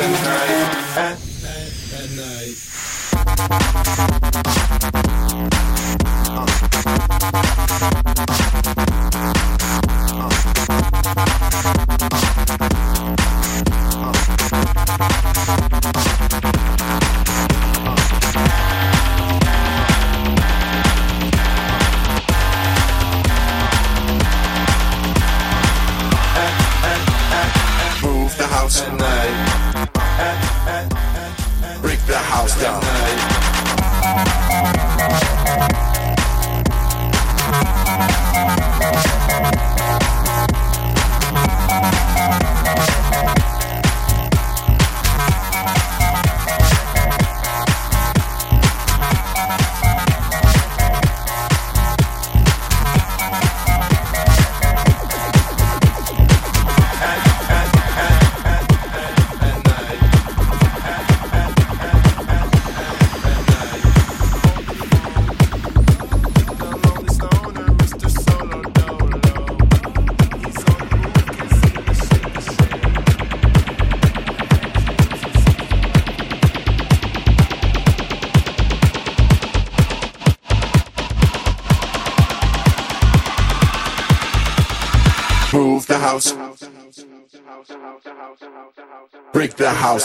At night. At night. At night.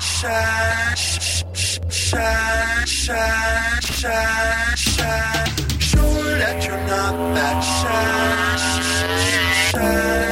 shine, shine, shine, shine, shine. Show that you're not that shy. shine, shine.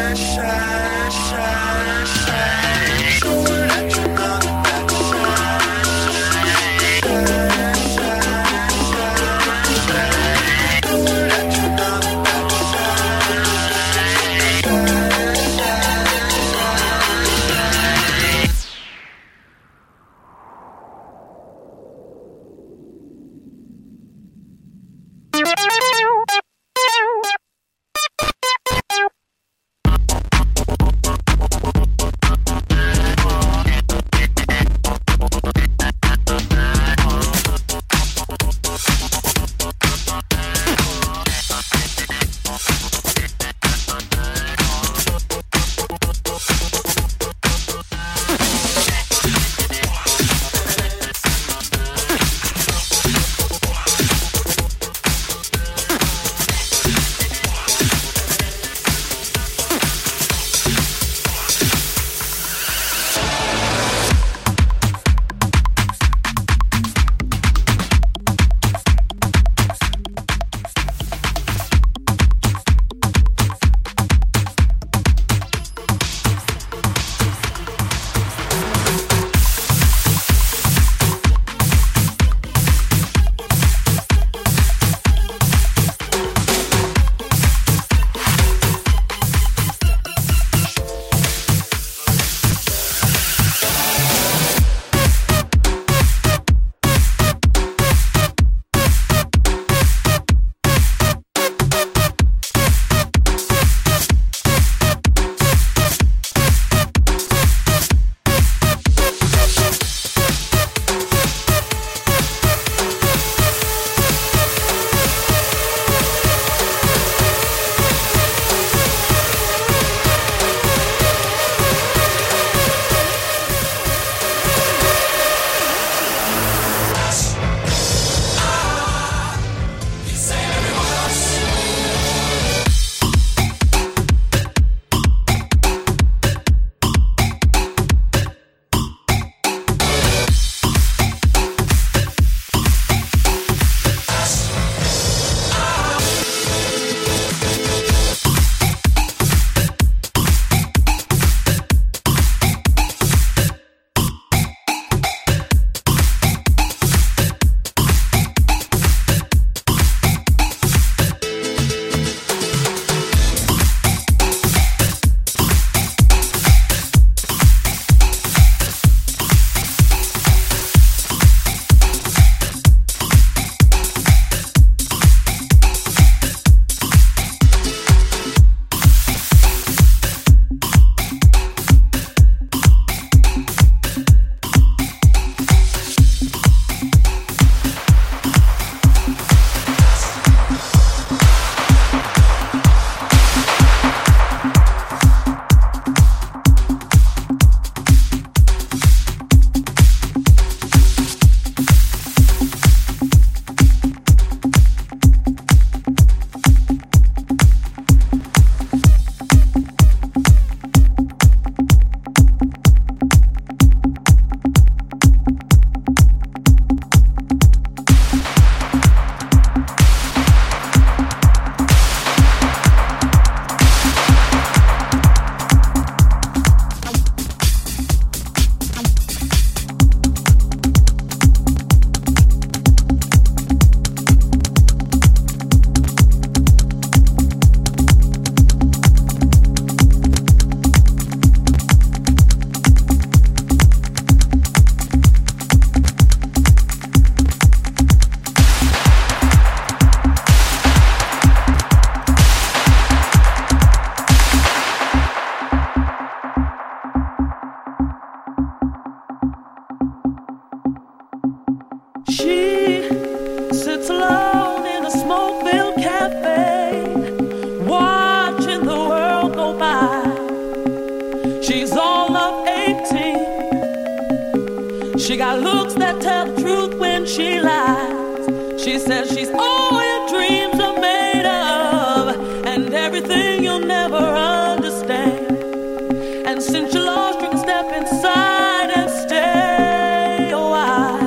And since you lost, you can step inside and stay a while.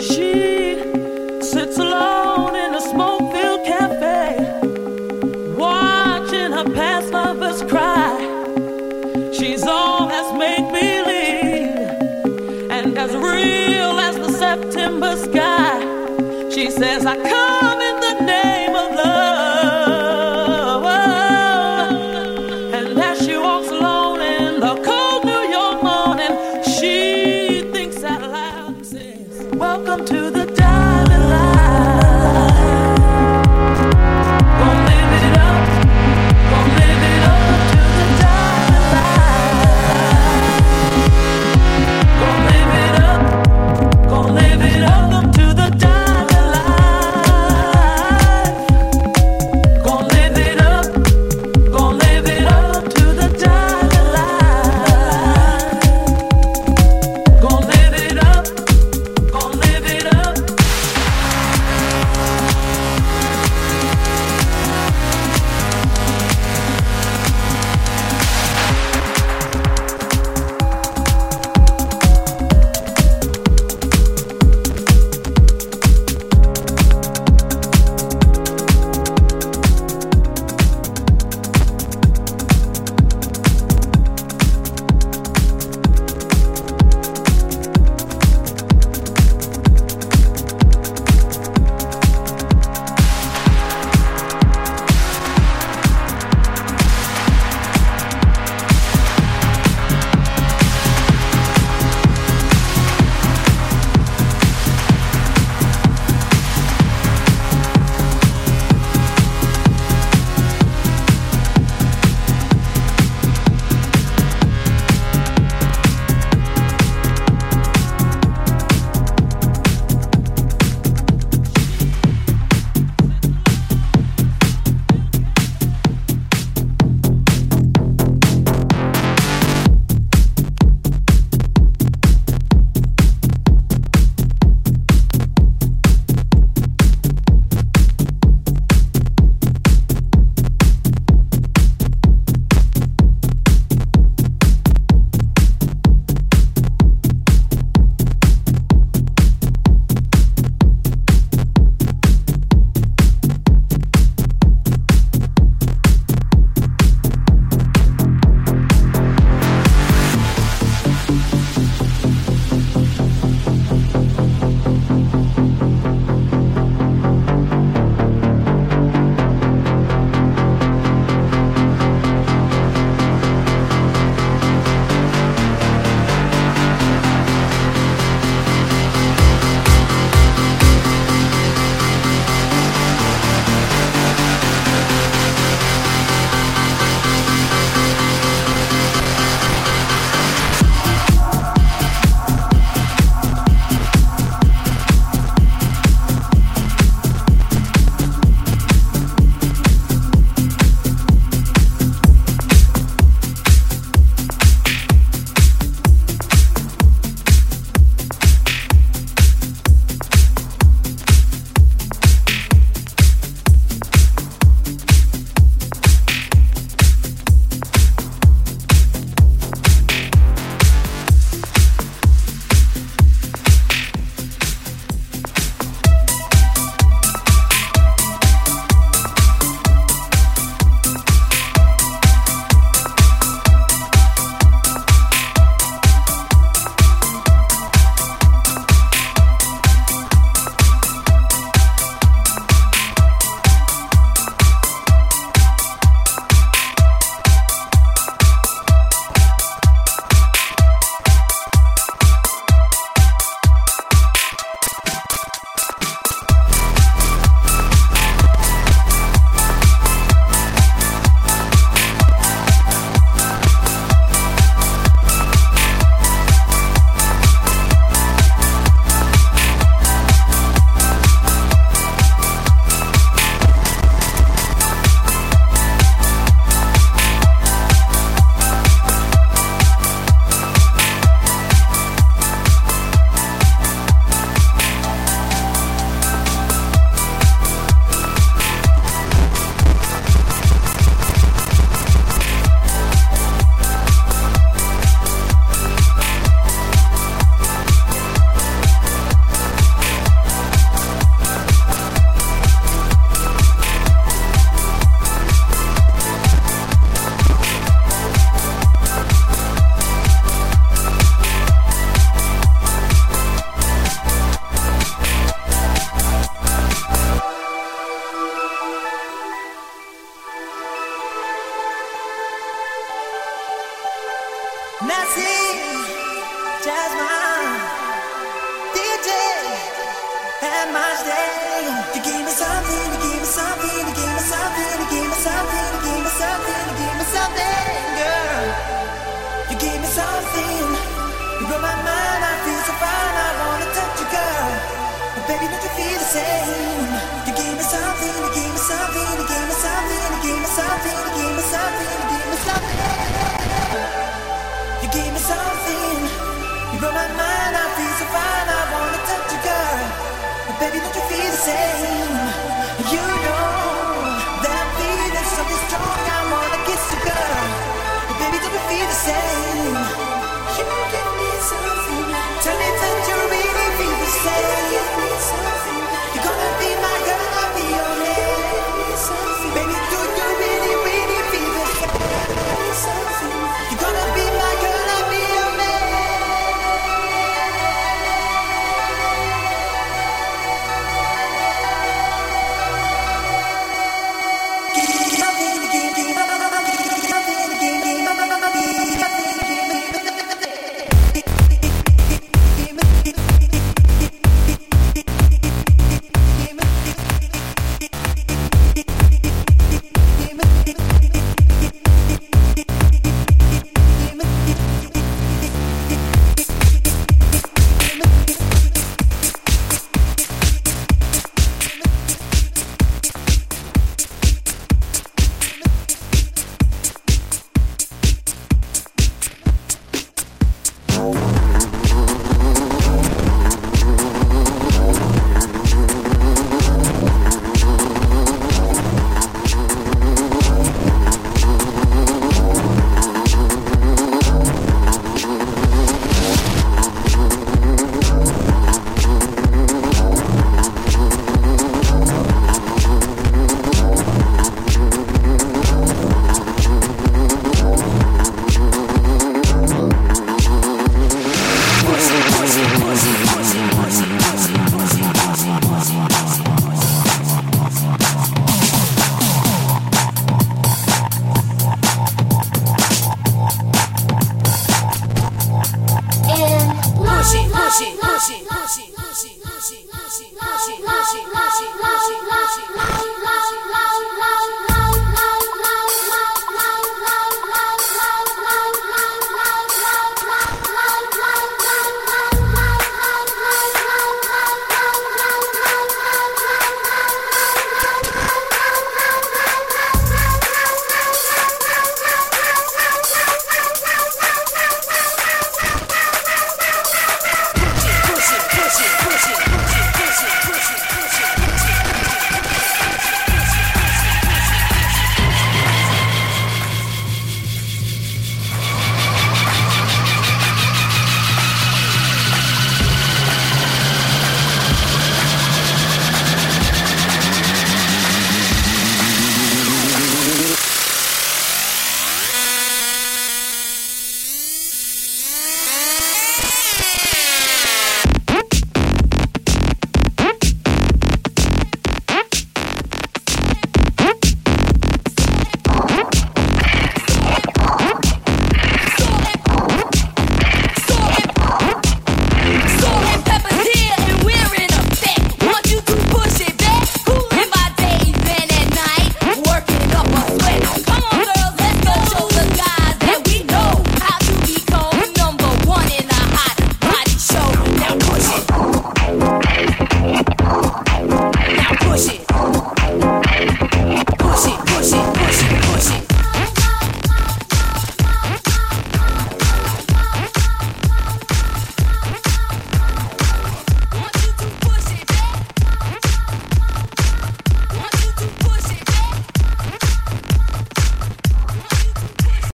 She sits alone in a smoke filled cafe, watching her past lovers cry. She's all that's made believe, and as real as the September sky. She says, I come.